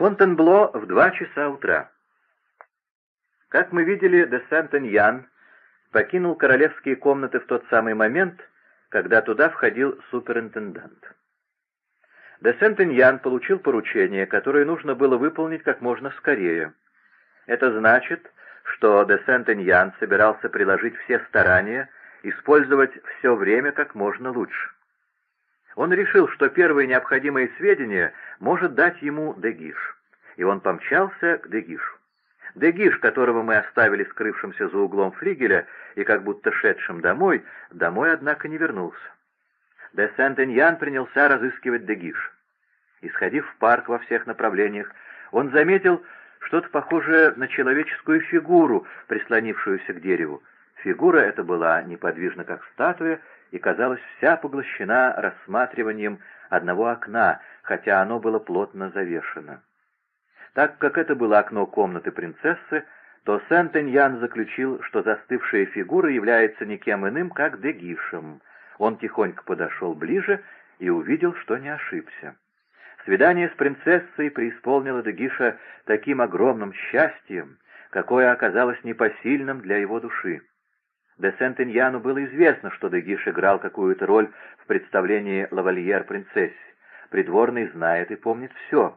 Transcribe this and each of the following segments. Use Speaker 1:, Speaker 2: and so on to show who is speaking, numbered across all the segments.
Speaker 1: Фонтенбло в два часа утра. Как мы видели, де Сент-Эньян покинул королевские комнаты в тот самый момент, когда туда входил суперинтендант. Де Сент-Эньян получил поручение, которое нужно было выполнить как можно скорее. Это значит, что де Сент-Эньян собирался приложить все старания, использовать все время как можно лучше. Он решил, что первые необходимые сведения может дать ему Дегиш, и он помчался к Дегишу. Дегиш, которого мы оставили скрывшимся за углом флигеля и как будто шедшим домой, домой, однако, не вернулся. Де Сент-Эньян принялся разыскивать Дегиш. Исходив в парк во всех направлениях, он заметил что-то похожее на человеческую фигуру, прислонившуюся к дереву. Фигура эта была неподвижна, как статуя, и казалась вся поглощена рассматриванием одного окна, хотя оно было плотно завешено. Так как это было окно комнаты принцессы, то Сент-Эньян заключил, что застывшая фигура является никем иным, как Дегишем. Он тихонько подошел ближе и увидел, что не ошибся. Свидание с принцессой преисполнило Дегиша таким огромным счастьем, какое оказалось непосильным для его души. Де Сент-Иньяну было известно, что Дегиш играл какую-то роль в представлении лавальер принцессе. Придворный знает и помнит все.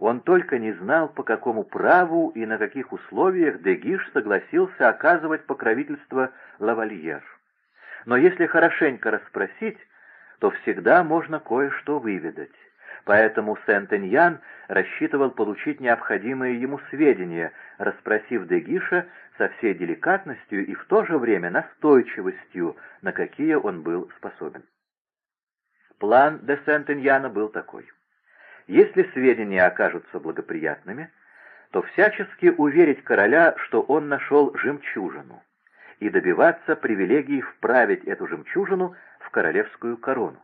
Speaker 1: Он только не знал, по какому праву и на каких условиях Дегиш согласился оказывать покровительство лавальер. Но если хорошенько расспросить, то всегда можно кое-что выведать поэтому Сент-Эньян рассчитывал получить необходимые ему сведения, расспросив Дегиша со всей деликатностью и в то же время настойчивостью, на какие он был способен. План де Сент-Эньяна был такой. Если сведения окажутся благоприятными, то всячески уверить короля, что он нашел жемчужину, и добиваться привилегии вправить эту жемчужину в королевскую корону.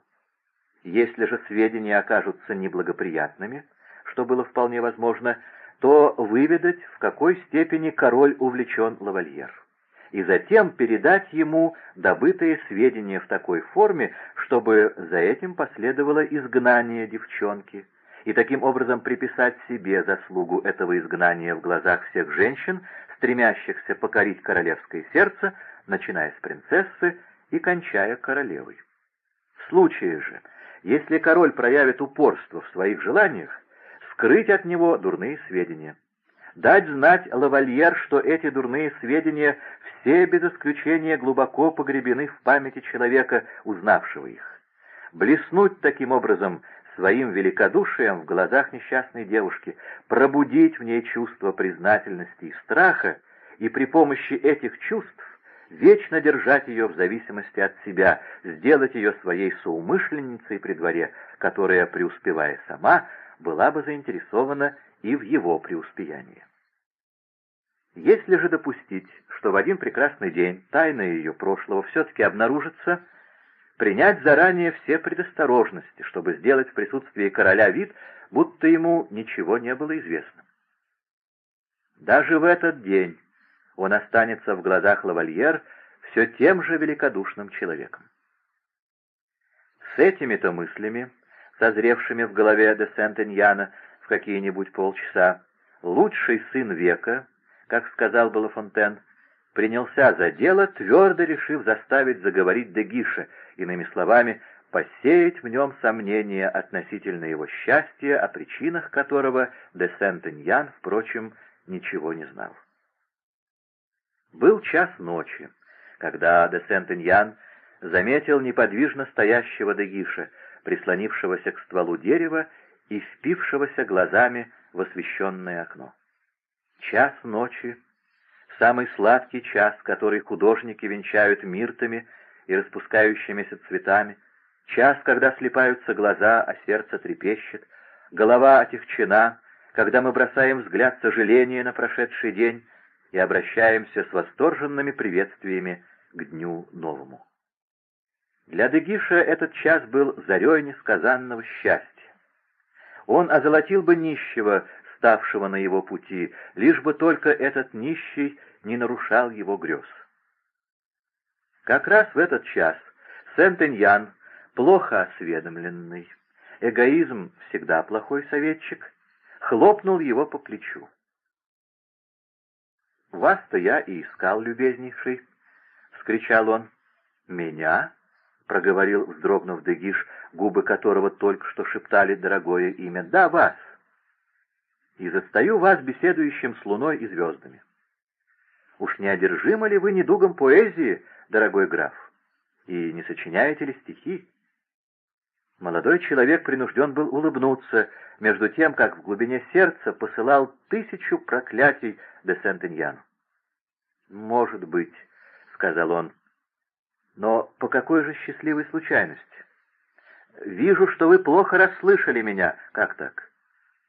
Speaker 1: Если же сведения окажутся неблагоприятными, что было вполне возможно, то выведать, в какой степени король увлечен лавальер, и затем передать ему добытые сведения в такой форме, чтобы за этим последовало изгнание девчонки, и таким образом приписать себе заслугу этого изгнания в глазах всех женщин, стремящихся покорить королевское сердце, начиная с принцессы и кончая королевой. В случае же, если король проявит упорство в своих желаниях, скрыть от него дурные сведения. Дать знать лавальер, что эти дурные сведения все без исключения глубоко погребены в памяти человека, узнавшего их. Блеснуть таким образом своим великодушием в глазах несчастной девушки, пробудить в ней чувство признательности и страха, и при помощи этих чувств вечно держать ее в зависимости от себя, сделать ее своей соумышленницей при дворе, которая, преуспевая сама, была бы заинтересована и в его преуспеянии. Если же допустить, что в один прекрасный день тайна ее прошлого все-таки обнаружится, принять заранее все предосторожности, чтобы сделать в присутствии короля вид, будто ему ничего не было известно. Даже в этот день он останется в глазах лавальер все тем же великодушным человеком. С этими-то мыслями, созревшими в голове де Сент-Эньяна в какие-нибудь полчаса, лучший сын века, как сказал Балафонтен, принялся за дело, твердо решив заставить заговорить Дегиша, иными словами, посеять в нем сомнения относительно его счастья, о причинах которого де Сент-Эньян, впрочем, ничего не знал. Был час ночи, когда де Сент-Иньян заметил неподвижно стоящего Дегиша, прислонившегося к стволу дерева и впившегося глазами в освещенное окно. Час ночи, самый сладкий час, который художники венчают миртами и распускающимися цветами, час, когда слепаются глаза, а сердце трепещет, голова отягчена, когда мы бросаем взгляд сожаления на прошедший день, и обращаемся с восторженными приветствиями к Дню Новому. Для Дегиша этот час был зарей несказанного счастья. Он озолотил бы нищего, ставшего на его пути, лишь бы только этот нищий не нарушал его грез. Как раз в этот час Сент-Эньян, плохо осведомленный, эгоизм всегда плохой советчик, хлопнул его по плечу. «Вас-то я и искал, любезнейший!» — вскричал он. «Меня?» — проговорил, вздрогнув Дегиш, губы которого только что шептали дорогое имя. «Да, вас!» «И застаю вас беседующим с луной и звездами. Уж не одержимы ли вы недугом поэзии, дорогой граф? И не сочиняете ли стихи?» Молодой человек принужден был улыбнуться, между тем, как в глубине сердца посылал тысячу проклятий де Сент-Иньяну. «Может быть», — сказал он, — «но по какой же счастливой случайности? Вижу, что вы плохо расслышали меня. Как так?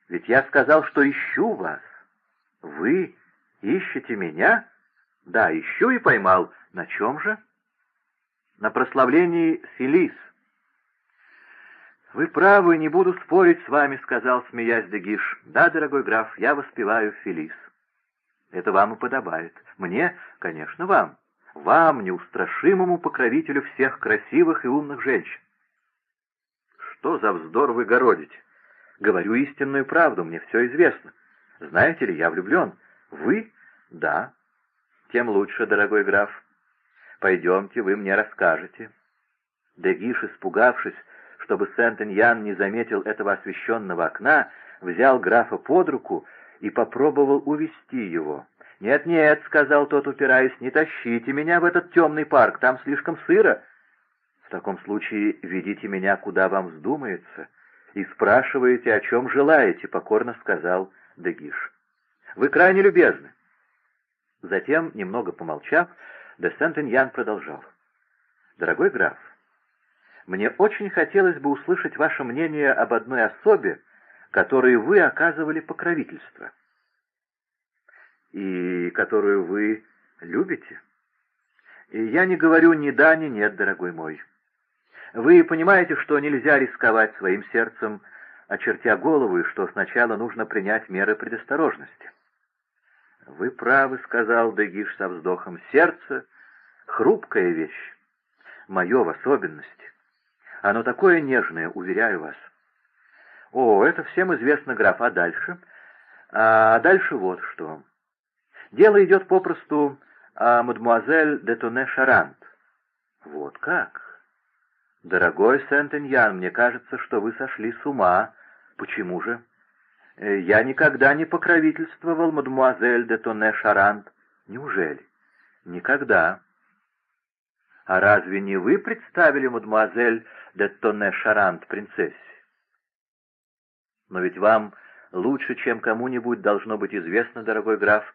Speaker 1: Ведь я сказал, что ищу вас. Вы ищете меня? Да, ищу и поймал. На чем же? На прославлении Фелис. «Вы правы, не буду спорить с вами», — сказал, смеясь Дегиш. «Да, дорогой граф, я воспеваю Фелис. Это вам и подобает. Мне, конечно, вам. Вам, неустрашимому покровителю всех красивых и умных женщин. Что за вздор вы городите? Говорю истинную правду, мне все известно. Знаете ли, я влюблен. Вы? Да. Тем лучше, дорогой граф. Пойдемте, вы мне расскажете. Дегиш, испугавшись, чтобы Сент-Эньян не заметил этого освещенного окна, взял графа под руку и попробовал увести его. «Нет-нет», — сказал тот, упираясь, — «не тащите меня в этот темный парк, там слишком сыро». «В таком случае ведите меня, куда вам вздумается, и спрашиваете, о чем желаете», — покорно сказал Дегиш. «Вы крайне любезны». Затем, немного помолчав, де Сент-Иньян продолжал. «Дорогой граф, мне очень хотелось бы услышать ваше мнение об одной особе, которой вы оказывали покровительство. И которую вы любите. И я не говорю ни да, ни нет, дорогой мой. Вы понимаете, что нельзя рисковать своим сердцем, очертя голову, и что сначала нужно принять меры предосторожности. «Вы правы», — сказал Дегиш со вздохом, — «сердце — хрупкая вещь, мое в особенности. Оно такое нежное, уверяю вас. О, это всем известно, граф, а дальше? А дальше вот что. Дело идет попросту о мадемуазель де Тоне Шарант. Вот как? Дорогой Сент-Эньян, мне кажется, что вы сошли с ума. Почему же? Э, я никогда не покровительствовал мадемуазель де Тоне Шарант. Неужели? Никогда. А разве не вы представили мадемуазель де Тоне Шарант принцессе? Но ведь вам лучше, чем кому-нибудь, должно быть известно, дорогой граф,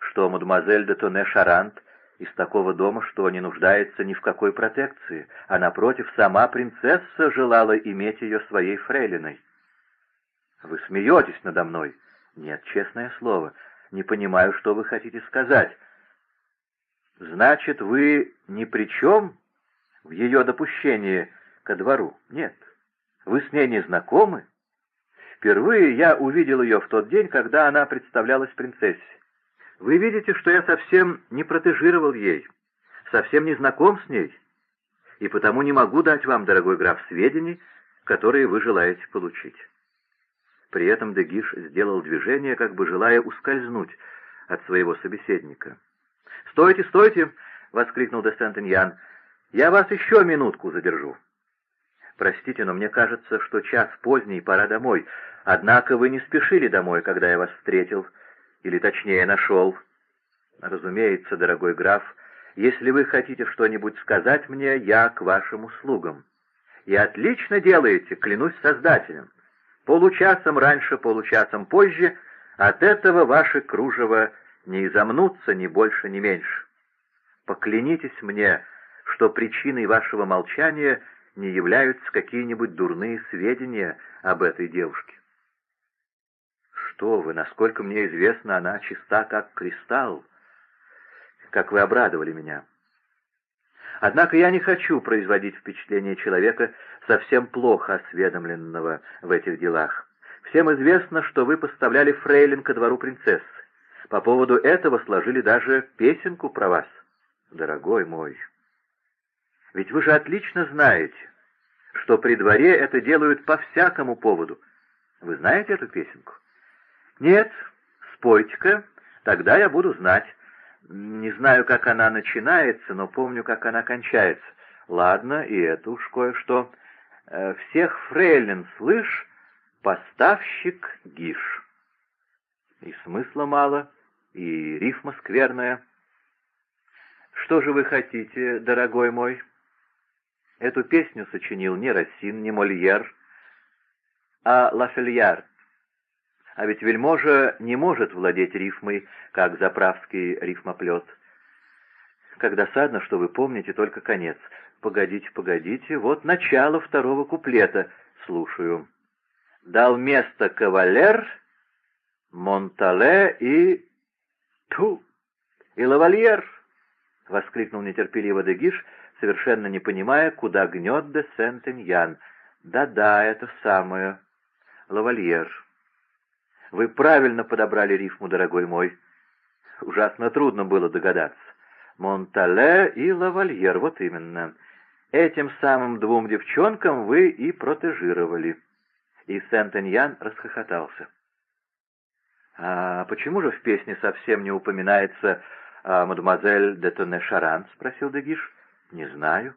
Speaker 1: что мадемуазель де Тоне Шарант из такого дома, что не нуждается ни в какой протекции, а, напротив, сама принцесса желала иметь ее своей фрейлиной. Вы смеетесь надо мной? Нет, честное слово, не понимаю, что вы хотите сказать. Значит, вы ни при чем в ее допущении ко двору? Нет. Вы с ней не знакомы? Впервые я увидел ее в тот день, когда она представлялась принцессе. Вы видите, что я совсем не протежировал ей, совсем не знаком с ней, и потому не могу дать вам, дорогой граф, сведений, которые вы желаете получить. При этом Дегиш сделал движение, как бы желая ускользнуть от своего собеседника. «Стойте, стойте!» — воскликнул де Сент-Иньян. «Я вас еще минутку задержу». «Простите, но мне кажется, что час поздний, пора домой. Однако вы не спешили домой, когда я вас встретил, или точнее нашел. Разумеется, дорогой граф, если вы хотите что-нибудь сказать мне, я к вашим услугам. И отлично делаете, клянусь Создателем. Получасом раньше, получасом позже, от этого ваши кружева не изомнутся ни больше, ни меньше. Поклянитесь мне, что причиной вашего молчания не являются какие-нибудь дурные сведения об этой девушке что вы, насколько мне известно, она чиста, как кристалл. Как вы обрадовали меня. Однако я не хочу производить впечатление человека, совсем плохо осведомленного в этих делах. Всем известно, что вы поставляли фрейлин ко двору принцессы. По поводу этого сложили даже песенку про вас. Дорогой мой, ведь вы же отлично знаете, что при дворе это делают по всякому поводу. Вы знаете эту песенку? «Нет, спойте-ка, тогда я буду знать. Не знаю, как она начинается, но помню, как она кончается. Ладно, и это уж кое-что. Э, всех фрейлин, слышь, поставщик Гиш». И смысла мало, и рифма скверная. Что же вы хотите, дорогой мой? Эту песню сочинил не Рассин, не Мольер, а Лафельярд. А ведь вельможа не может владеть рифмой, как заправский рифмоплет. Как досадно, что вы помните только конец. Погодите, погодите, вот начало второго куплета. Слушаю. Дал место кавалер, Монтале и... Ту! И лавальер! — воскликнул нетерпеливо Дегиш, совершенно не понимая, куда гнет де Сент-Эньян. «Да-да, это самое. Лавальер. Вы правильно подобрали рифму, дорогой мой. Ужасно трудно было догадаться. Монтале и лавальер, вот именно. Этим самым двум девчонкам вы и протежировали». И Сент-Эньян расхохотался. «А почему же в песне совсем не упоминается а, мадемуазель де Тоне-Шаран?» — спросил Дегиш. «Не знаю».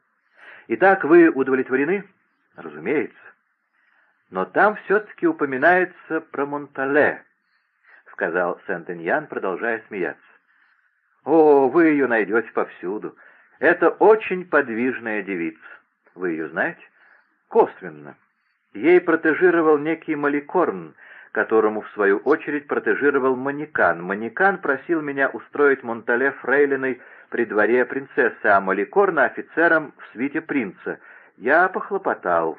Speaker 1: «Итак, вы удовлетворены?» «Разумеется». «Но там все-таки упоминается про Монтале», — сказал Сент-Эньян, продолжая смеяться. «О, вы ее найдете повсюду. Это очень подвижная девица. Вы ее знаете?» «Косвенно. Ей протежировал некий Маликорн, которому, в свою очередь, протежировал Манекан. Манекан просил меня устроить Монтале фрейлиной при дворе принцессы, а Маликорна офицером в свите принца. Я похлопотал,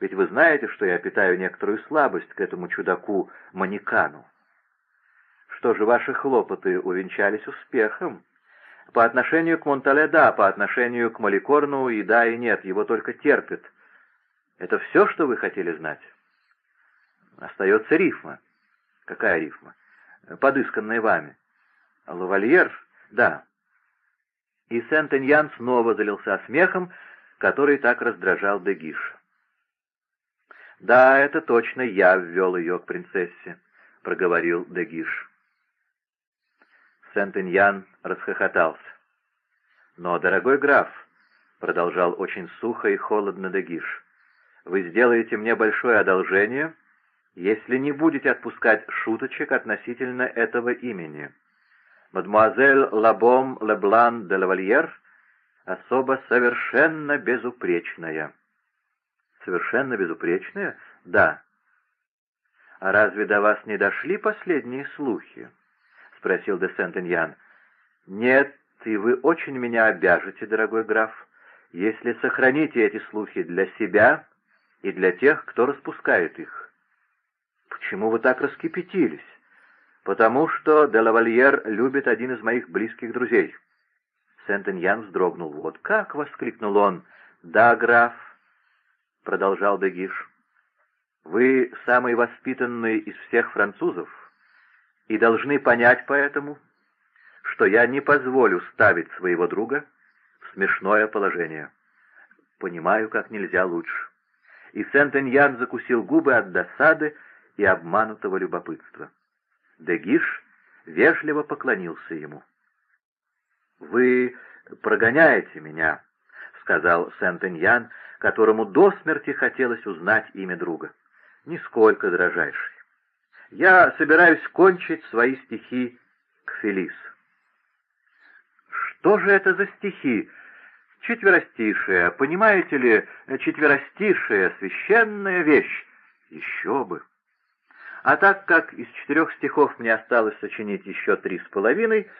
Speaker 1: ведь вы знаете, что я питаю некоторую слабость к этому чудаку Манекану. Что же, ваши хлопоты увенчались успехом? По отношению к Монтале — да, по отношению к Маликорну и да, и нет, его только терпят. Это все, что вы хотели знать? Остается рифма. Какая рифма? Подысканная вами. Лавальер? Да. И Сент-Эньян снова залился смехом, который так раздражал Дегиш. «Да, это точно я ввел ее к принцессе», — проговорил Дегиш. Сент-Эньян расхохотался. «Но, дорогой граф», — продолжал очень сухо и холодно Дегиш, — «вы сделаете мне большое одолжение, — если не будете отпускать шуточек относительно этого имени. Мадемуазель Лабом Леблан де Лавальер особо совершенно безупречная. Совершенно безупречная? Да. А разве до вас не дошли последние слухи? Спросил де Сент-Эньян. Нет, и вы очень меня обяжете, дорогой граф, если сохраните эти слухи для себя и для тех, кто распускает их. «Почему вы так раскипятились?» «Потому что де лавальер любит один из моих близких друзей». Сент-Эньян вздрогнул. «Вот как!» — воскликнул он. «Да, граф», — продолжал Дегиш, — «вы самый воспитанный из всех французов и должны понять поэтому, что я не позволю ставить своего друга в смешное положение. Понимаю, как нельзя лучше». И Сент-Эньян закусил губы от досады, и обманутого любопытства. Дегиш вежливо поклонился ему. «Вы прогоняете меня», — сказал Сент-Эньян, которому до смерти хотелось узнать имя друга. «Нисколько, дрожайший. Я собираюсь кончить свои стихи к Фелис». «Что же это за стихи?» «Четверостишие. Понимаете ли, четверостишие — священная вещь. Еще бы!» А так как из четырех стихов мне осталось сочинить еще три с половиной,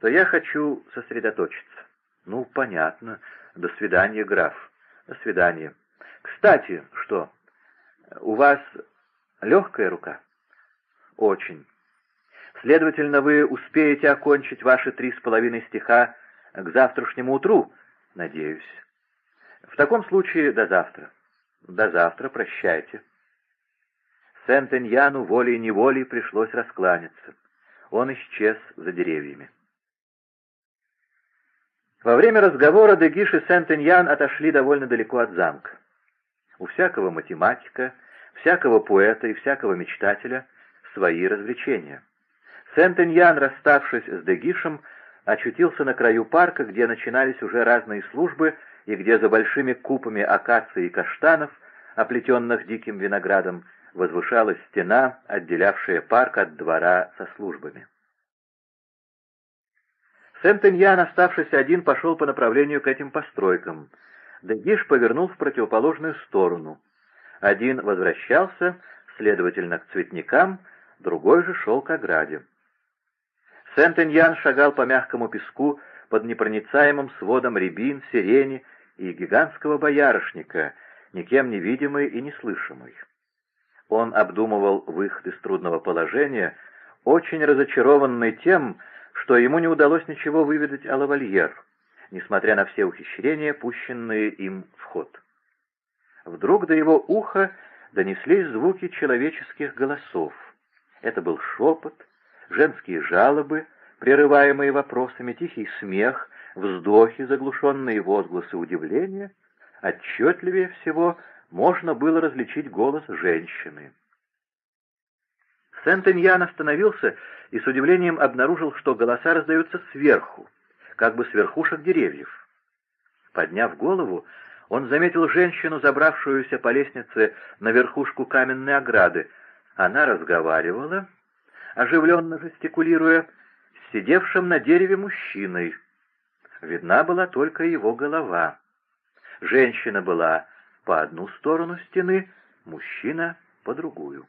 Speaker 1: то я хочу сосредоточиться. Ну, понятно. До свидания, граф. До свидания. Кстати, что? У вас легкая рука? Очень. Следовательно, вы успеете окончить ваши три с половиной стиха к завтрашнему утру, надеюсь. В таком случае до завтра. До завтра, прощайте. Сент-Эньяну волей-неволей пришлось раскланяться. Он исчез за деревьями. Во время разговора Дегиш и Сент-Эньян отошли довольно далеко от замка. У всякого математика, всякого поэта и всякого мечтателя свои развлечения. Сент-Эньян, расставшись с Дегишем, очутился на краю парка, где начинались уже разные службы и где за большими купами акаций и каштанов, оплетенных диким виноградом, возвышалась стена, отделявшая парк от двора со службами. Сент-Эньян, оставшись один, пошел по направлению к этим постройкам. Дегиш повернул в противоположную сторону. Один возвращался, следовательно, к цветникам, другой же шел к ограде. Сент-Эньян шагал по мягкому песку под непроницаемым сводом рябин, сирени и гигантского боярышника, никем не видимый и не слышимый. Он обдумывал выход из трудного положения, очень разочарованный тем, что ему не удалось ничего выведать о лавальер, несмотря на все ухищрения, пущенные им в ход. Вдруг до его уха донеслись звуки человеческих голосов. Это был шепот, женские жалобы, прерываемые вопросами, тихий смех, вздохи, заглушенные возгласы удивления. Отчетливее всего можно было различить голос женщины. Сент-Эньян остановился и с удивлением обнаружил, что голоса раздаются сверху, как бы с верхушек деревьев. Подняв голову, он заметил женщину, забравшуюся по лестнице на верхушку каменной ограды. Она разговаривала, оживленно жестикулируя, с сидевшим на дереве мужчиной. Видна была только его голова. Женщина была по одну сторону стены, мужчина — по другую.